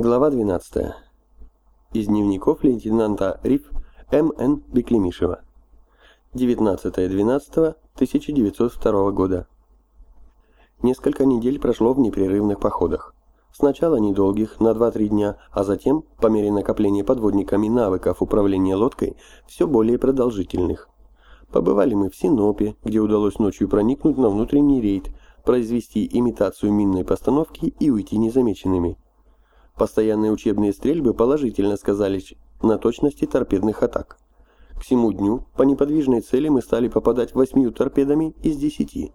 Глава 12. Из дневников лейтенанта РИФ М.Н. Беклемишева. 19.12.1902 года. Несколько недель прошло в непрерывных походах. Сначала недолгих, на 2-3 дня, а затем, по мере накопления подводниками навыков управления лодкой, все более продолжительных. Побывали мы в Синопе, где удалось ночью проникнуть на внутренний рейд, произвести имитацию минной постановки и уйти незамеченными. Постоянные учебные стрельбы положительно сказались на точности торпедных атак. К всему дню по неподвижной цели мы стали попадать восьмью торпедами из десяти.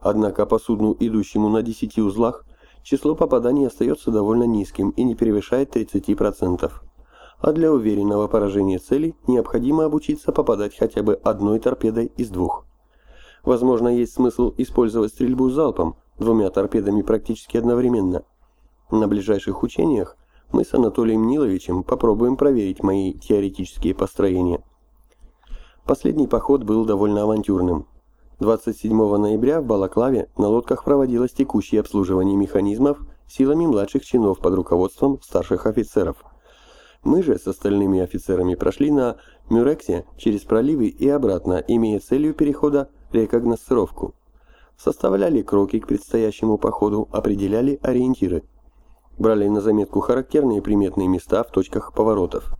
Однако по судну, идущему на десяти узлах, число попаданий остается довольно низким и не превышает 30%. А для уверенного поражения цели необходимо обучиться попадать хотя бы одной торпедой из двух. Возможно, есть смысл использовать стрельбу залпом, двумя торпедами практически одновременно – на ближайших учениях мы с Анатолием Ниловичем попробуем проверить мои теоретические построения. Последний поход был довольно авантюрным. 27 ноября в Балаклаве на лодках проводилось текущее обслуживание механизмов силами младших чинов под руководством старших офицеров. Мы же с остальными офицерами прошли на Мюрексе через проливы и обратно, имея целью перехода рекогносцировку. Составляли кроки к предстоящему походу, определяли ориентиры брали на заметку характерные приметные места в точках поворотов.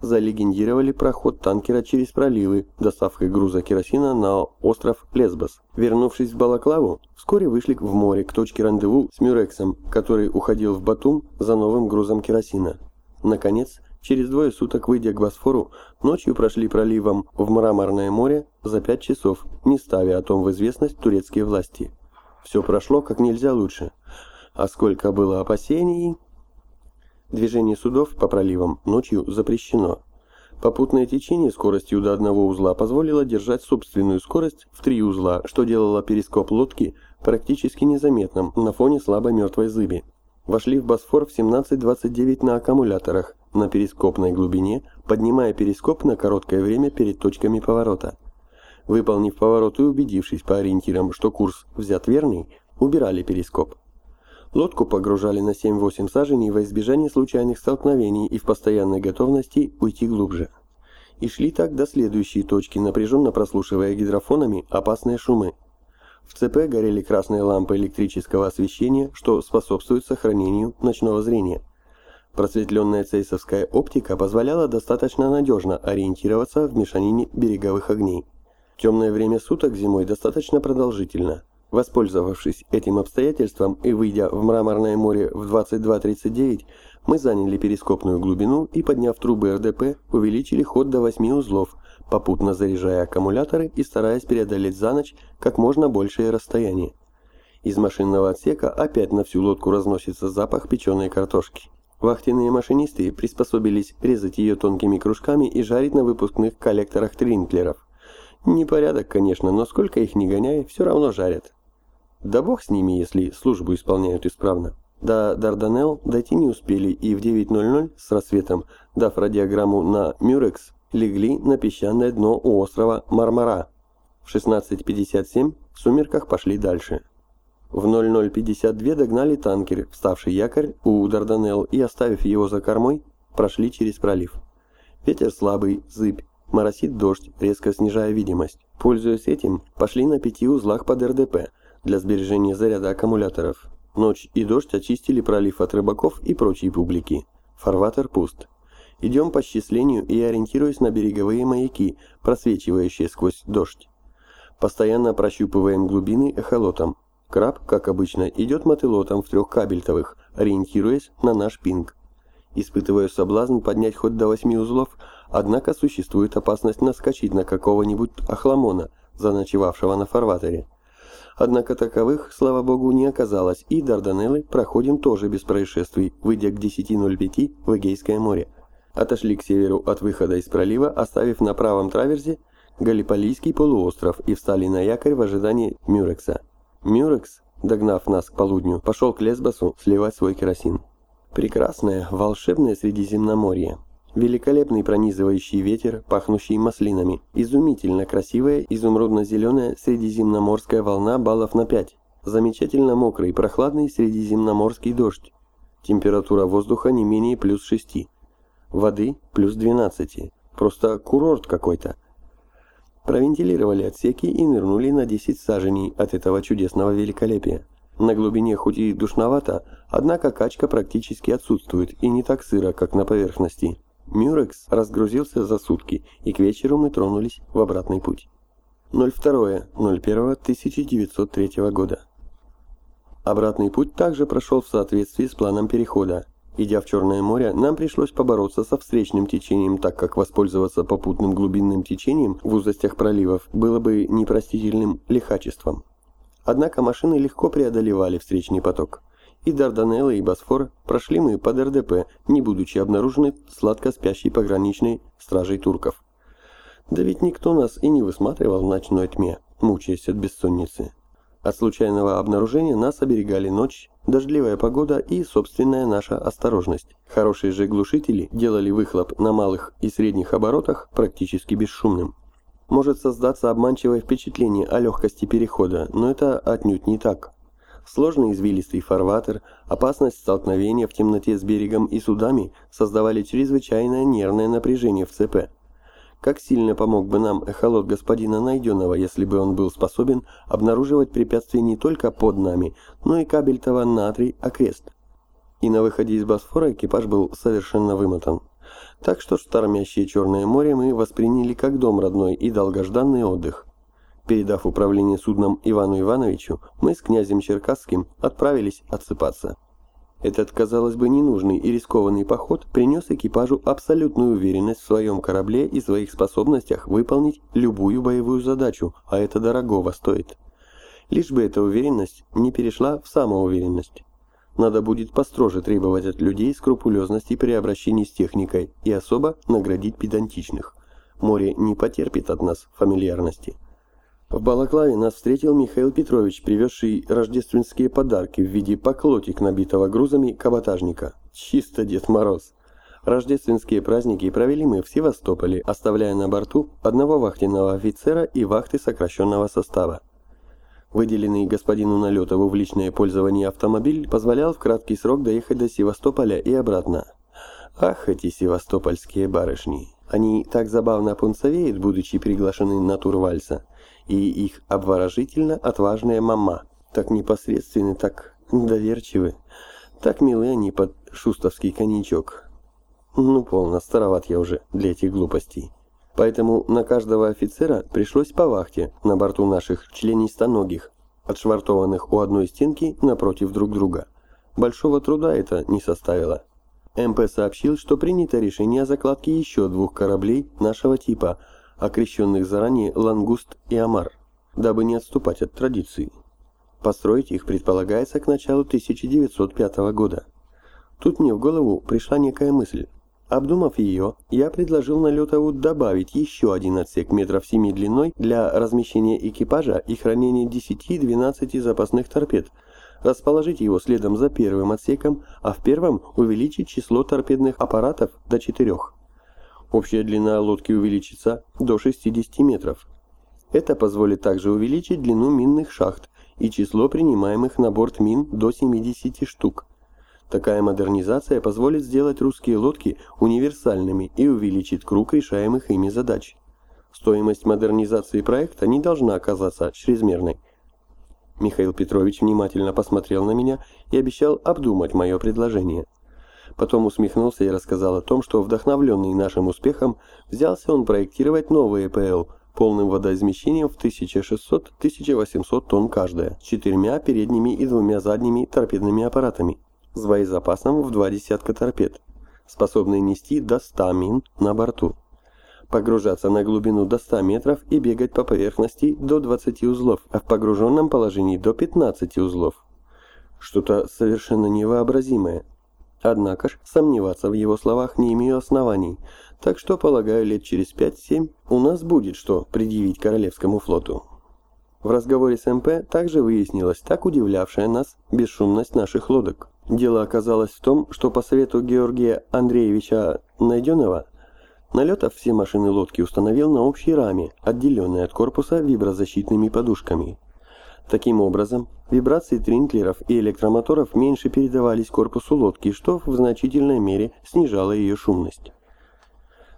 Залегендировали проход танкера через проливы, доставкой груза керосина на остров Лесбос. Вернувшись в Балаклаву, вскоре вышли в море к точке рандеву с Мюрексом, который уходил в Батум за новым грузом керосина. Наконец, через двое суток, выйдя к Босфору, ночью прошли проливом в Мраморное море за пять часов, не ставя о том в известность турецкие власти. Все прошло как нельзя лучше. А сколько было опасений... Движение судов по проливам ночью запрещено. Попутное течение скоростью до одного узла позволило держать собственную скорость в три узла, что делало перископ лодки практически незаметным на фоне слабой мертвой зыби. Вошли в Босфор в 17.29 на аккумуляторах, на перископной глубине, поднимая перископ на короткое время перед точками поворота. Выполнив поворот и убедившись по ориентирам, что курс взят верный, убирали перископ. Лодку погружали на 7-8 саженей во избежание случайных столкновений и в постоянной готовности уйти глубже. И шли так до следующей точки, напряженно прослушивая гидрофонами опасные шумы. В ЦП горели красные лампы электрического освещения, что способствует сохранению ночного зрения. Просветленная цейсовская оптика позволяла достаточно надежно ориентироваться в мешанине береговых огней. Темное время суток зимой достаточно продолжительно – Воспользовавшись этим обстоятельством и выйдя в Мраморное море в 22.39, мы заняли перископную глубину и, подняв трубы РДП, увеличили ход до 8 узлов, попутно заряжая аккумуляторы и стараясь преодолеть за ночь как можно большее расстояние. Из машинного отсека опять на всю лодку разносится запах печеной картошки. Вахтенные машинисты приспособились резать ее тонкими кружками и жарить на выпускных коллекторах тринклеров. Непорядок, конечно, но сколько их не гоняй, все равно жарят. Да бог с ними, если службу исполняют исправно. До Дарданелл дойти не успели и в 9.00 с рассветом, дав радиограмму на Мюрекс, легли на песчаное дно у острова Мармара. В 16.57 в сумерках пошли дальше. В 00.52 догнали танкер, вставший якорь у Дарданелл и, оставив его за кормой, прошли через пролив. Ветер слабый, зыбь, моросит дождь, резко снижая видимость. Пользуясь этим, пошли на пяти узлах под РДП – для сбережения заряда аккумуляторов. Ночь и дождь очистили пролив от рыбаков и прочей публики. Фарватер пуст. Идем по счислению и ориентируясь на береговые маяки, просвечивающие сквозь дождь. Постоянно прощупываем глубины эхолотом. Краб, как обычно, идет мотылотом в трех кабельтовых, ориентируясь на наш пинг. Испытываю соблазн поднять хоть до восьми узлов, однако существует опасность наскочить на какого-нибудь охламона, заночевавшего на фарватере. Однако таковых, слава богу, не оказалось, и Дарданеллы проходим тоже без происшествий, выйдя к 10.05 в Эгейское море. Отошли к северу от выхода из пролива, оставив на правом траверзе Галиполийский полуостров и встали на якорь в ожидании Мюрекса. Мюрекс, догнав нас к полудню, пошел к Лесбосу сливать свой керосин. Прекрасное, волшебное Средиземноморье. Великолепный пронизывающий ветер, пахнущий маслинами. Изумительно красивая изумрудно-зеленая средиземноморская волна баллов на 5. Замечательно мокрый, прохладный средиземноморский дождь. Температура воздуха не менее плюс 6. Воды плюс 12. Просто курорт какой-то. Провентилировали отсеки и нырнули на 10 саженей от этого чудесного великолепия. На глубине хоть и душновато, однако качка практически отсутствует и не так сыро, как на поверхности. Мюрекс разгрузился за сутки, и к вечеру мы тронулись в обратный путь. 02.01.1903 года. Обратный путь также прошел в соответствии с планом перехода. Идя в Черное море, нам пришлось побороться со встречным течением, так как воспользоваться попутным глубинным течением в узостях проливов было бы непростительным лихачеством. Однако машины легко преодолевали встречный поток. И Дарданеллы, и Босфор прошли мы под РДП, не будучи обнаружены сладко спящей пограничной стражей турков. Да ведь никто нас и не высматривал в ночной тьме, мучаясь от бессонницы. От случайного обнаружения нас оберегали ночь, дождливая погода и собственная наша осторожность. Хорошие же глушители делали выхлоп на малых и средних оборотах практически бесшумным. Может создаться обманчивое впечатление о легкости перехода, но это отнюдь не так. Сложный извилистый фарватер, опасность столкновения в темноте с берегом и судами создавали чрезвычайное нервное напряжение в ЦП. Как сильно помог бы нам эхолот господина Найденного, если бы он был способен обнаруживать препятствия не только под нами, но и кабельтова натрий окрест. И на выходе из Босфора экипаж был совершенно вымотан. Так что штормящее Черное море мы восприняли как дом родной и долгожданный отдых. Передав управление судном Ивану Ивановичу, мы с князем Черкасским отправились отсыпаться. Этот, казалось бы, ненужный и рискованный поход принес экипажу абсолютную уверенность в своем корабле и своих способностях выполнить любую боевую задачу, а это дорогого стоит. Лишь бы эта уверенность не перешла в самоуверенность. Надо будет построже требовать от людей скрупулезности при обращении с техникой и особо наградить педантичных. Море не потерпит от нас фамильярности. В Балаклаве нас встретил Михаил Петрович, привезший рождественские подарки в виде поклотик, набитого грузами каботажника. Чисто Дед Мороз. Рождественские праздники провели мы в Севастополе, оставляя на борту одного вахтенного офицера и вахты сокращенного состава. Выделенный господину Налетову в личное пользование автомобиль позволял в краткий срок доехать до Севастополя и обратно. Ах, эти севастопольские барышни! Они так забавно пунцовеют, будучи приглашены на тур вальса и их обворожительно отважная мама. Так непосредственны, так доверчивы, так милы они под шустовский коньячок. Ну, полно, староват я уже для этих глупостей. Поэтому на каждого офицера пришлось по вахте на борту наших членистоногих, отшвартованных у одной стенки напротив друг друга. Большого труда это не составило. МП сообщил, что принято решение о закладке еще двух кораблей нашего типа – окрещенных заранее «Лангуст» и «Амар», дабы не отступать от традиции. Построить их предполагается к началу 1905 года. Тут мне в голову пришла некая мысль. Обдумав ее, я предложил Налетову добавить еще один отсек метров 7 длиной для размещения экипажа и хранения 10-12 запасных торпед, расположить его следом за первым отсеком, а в первом увеличить число торпедных аппаратов до четырех. Общая длина лодки увеличится до 60 метров. Это позволит также увеличить длину минных шахт и число принимаемых на борт мин до 70 штук. Такая модернизация позволит сделать русские лодки универсальными и увеличит круг решаемых ими задач. Стоимость модернизации проекта не должна оказаться чрезмерной. Михаил Петрович внимательно посмотрел на меня и обещал обдумать мое предложение. Потом усмехнулся и рассказал о том, что вдохновленный нашим успехом взялся он проектировать новый ЭПЛ полным водоизмещением в 1600-1800 тонн каждая, четырьмя передними и двумя задними торпедными аппаратами, с боезапасом в два десятка торпед, способные нести до 100 мин на борту, погружаться на глубину до 100 метров и бегать по поверхности до 20 узлов, а в погруженном положении до 15 узлов. Что-то совершенно невообразимое. Однако ж, сомневаться в его словах не имею оснований, так что, полагаю, лет через 5-7 у нас будет что предъявить Королевскому флоту. В разговоре с МП также выяснилась так удивлявшая нас бесшумность наших лодок. Дело оказалось в том, что по совету Георгия Андреевича Найденова Налетов все машины лодки установил на общей раме, отделенной от корпуса виброзащитными подушками. Таким образом, Вибрации тринклеров и электромоторов меньше передавались корпусу лодки, что в значительной мере снижало ее шумность.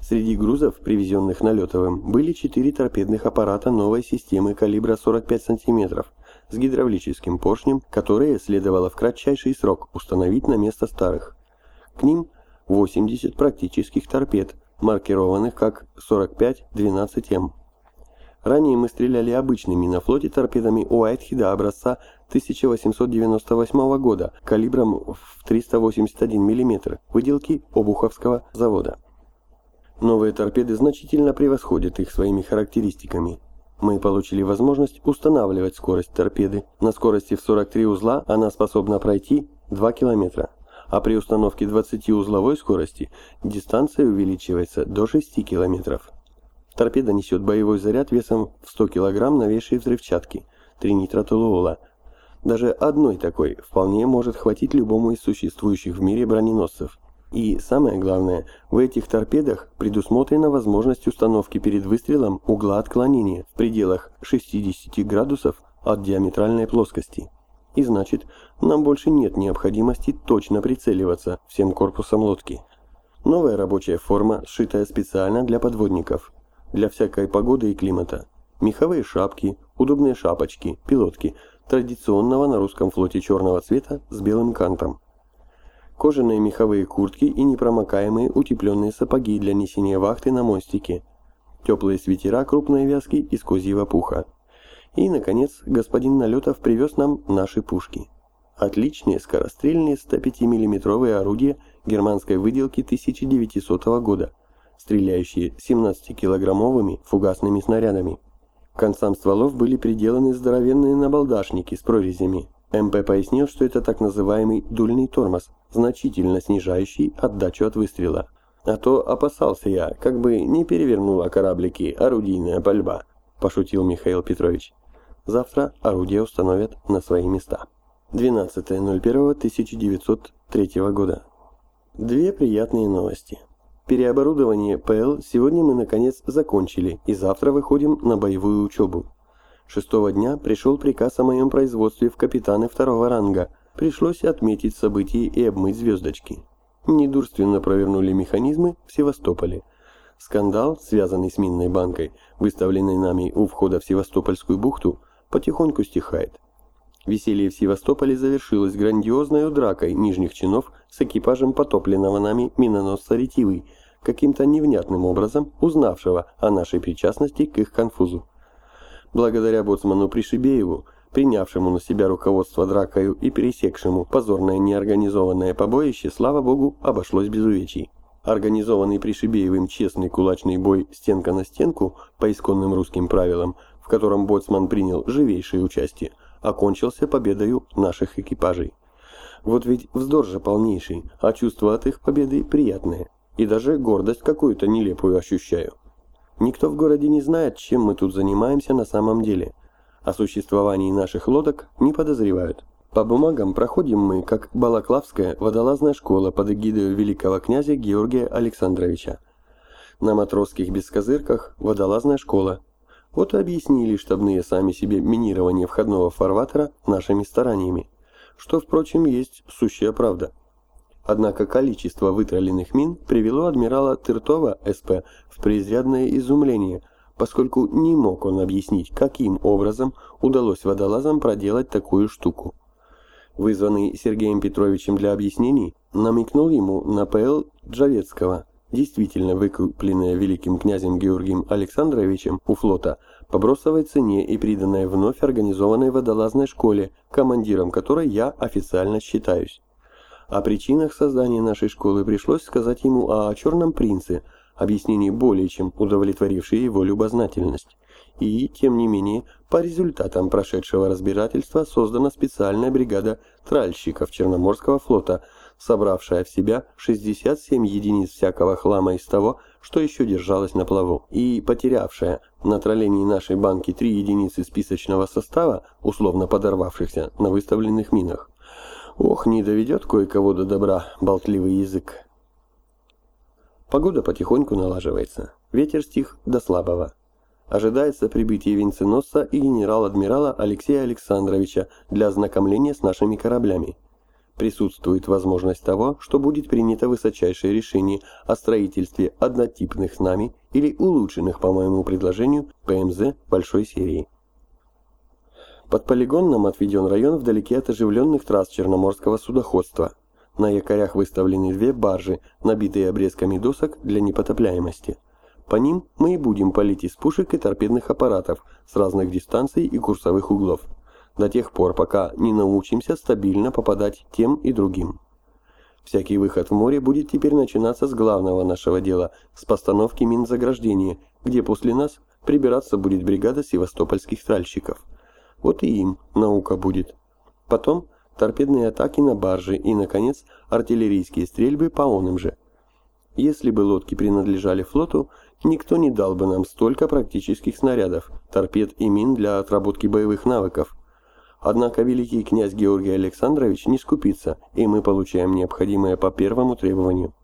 Среди грузов, привезенных налетовым, были четыре торпедных аппарата новой системы калибра 45 см с гидравлическим поршнем, которые следовало в кратчайший срок установить на место старых. К ним 80 практических торпед, маркированных как 45-12М. Ранее мы стреляли обычными на флоте торпедами Уайтхеда образца 1898 года калибром в 381 мм выделки Обуховского завода. Новые торпеды значительно превосходят их своими характеристиками. Мы получили возможность устанавливать скорость торпеды. На скорости в 43 узла она способна пройти 2 км, а при установке 20-узловой скорости дистанция увеличивается до 6 км. Торпеда несет боевой заряд весом в 100 кг новейшей взрывчатки, 3 нитротолуола. Даже одной такой вполне может хватить любому из существующих в мире броненосцев. И самое главное, в этих торпедах предусмотрена возможность установки перед выстрелом угла отклонения в пределах 60 градусов от диаметральной плоскости. И значит, нам больше нет необходимости точно прицеливаться всем корпусом лодки. Новая рабочая форма, сшитая специально для подводников, для всякой погоды и климата. Меховые шапки, удобные шапочки, пилотки, традиционного на русском флоте черного цвета с белым кантом. Кожаные меховые куртки и непромокаемые утепленные сапоги для несения вахты на мостике. Теплые свитера крупной вязки из козьего пуха. И, наконец, господин Налетов привез нам наши пушки. Отличные скорострельные 105 миллиметровые орудия германской выделки 1900 года, стреляющие 17-килограммовыми фугасными снарядами. К концам стволов были приделаны здоровенные набалдашники с прорезями. МП пояснил, что это так называемый дульный тормоз, значительно снижающий отдачу от выстрела. А то опасался я, как бы не перевернула кораблики орудийная пальба, пошутил Михаил Петрович. Завтра орудия установят на свои места. 12.01.1903 года. Две приятные новости. Переоборудование ПЛ сегодня мы наконец закончили и завтра выходим на боевую учебу. Шестого дня пришел приказ о моем производстве в капитаны второго ранга. Пришлось отметить события и обмыть звездочки. Недурственно провернули механизмы в Севастополе. Скандал, связанный с минной банкой, выставленной нами у входа в Севастопольскую бухту, потихоньку стихает. Веселье в Севастополе завершилось грандиозной дракой нижних чинов с экипажем потопленного нами миноносца «Ретивый», каким-то невнятным образом узнавшего о нашей причастности к их конфузу. Благодаря боцману Пришибееву, принявшему на себя руководство дракою и пересекшему позорное неорганизованное побоище, слава богу, обошлось без увечий. Организованный Пришибеевым честный кулачный бой стенка на стенку по исконным русским правилам, в котором боцман принял живейшее участие, окончился победою наших экипажей. Вот ведь вздор же полнейший, а чувство от их победы приятное и даже гордость какую-то нелепую ощущаю. Никто в городе не знает, чем мы тут занимаемся на самом деле. О существовании наших лодок не подозревают. По бумагам проходим мы, как Балаклавская водолазная школа под эгидой великого князя Георгия Александровича. На матросских бескозырках водолазная школа. Вот и объяснили штабные сами себе минирование входного фарватера нашими стараниями. Что, впрочем, есть сущая правда. Однако количество вытроленных мин привело адмирала Тыртова СП в преизрядное изумление, поскольку не мог он объяснить, каким образом удалось водолазам проделать такую штуку. Вызванный Сергеем Петровичем для объяснений, намекнул ему на ПЛ Джавецкого, действительно выкупленное великим князем Георгием Александровичем у флота по бросовой цене и приданное вновь организованной водолазной школе, командиром которой я официально считаюсь. О причинах создания нашей школы пришлось сказать ему о «Черном принце», объяснение более чем удовлетворившее его любознательность. И, тем не менее, по результатам прошедшего разбирательства создана специальная бригада тральщиков Черноморского флота, собравшая в себя 67 единиц всякого хлама из того, что еще держалось на плаву, и потерявшая на троллении нашей банки три единицы списочного состава, условно подорвавшихся на выставленных минах. Ох, не доведет кое-кого до добра болтливый язык. Погода потихоньку налаживается. Ветер стих до слабого. Ожидается прибытие венценосца и генерал-адмирала Алексея Александровича для ознакомления с нашими кораблями. Присутствует возможность того, что будет принято высочайшее решение о строительстве однотипных нами или улучшенных по моему предложению ПМЗ большой серии. Под полигон нам отведен район вдалеке от оживленных трасс Черноморского судоходства. На якорях выставлены две баржи, набитые обрезками досок для непотопляемости. По ним мы и будем палить из пушек и торпедных аппаратов с разных дистанций и курсовых углов, до тех пор, пока не научимся стабильно попадать тем и другим. Всякий выход в море будет теперь начинаться с главного нашего дела, с постановки мин заграждения, где после нас прибираться будет бригада севастопольских тральщиков. Вот и им наука будет. Потом торпедные атаки на баржи и, наконец, артиллерийские стрельбы по оным же. Если бы лодки принадлежали флоту, никто не дал бы нам столько практических снарядов, торпед и мин для отработки боевых навыков. Однако великий князь Георгий Александрович не скупится, и мы получаем необходимое по первому требованию.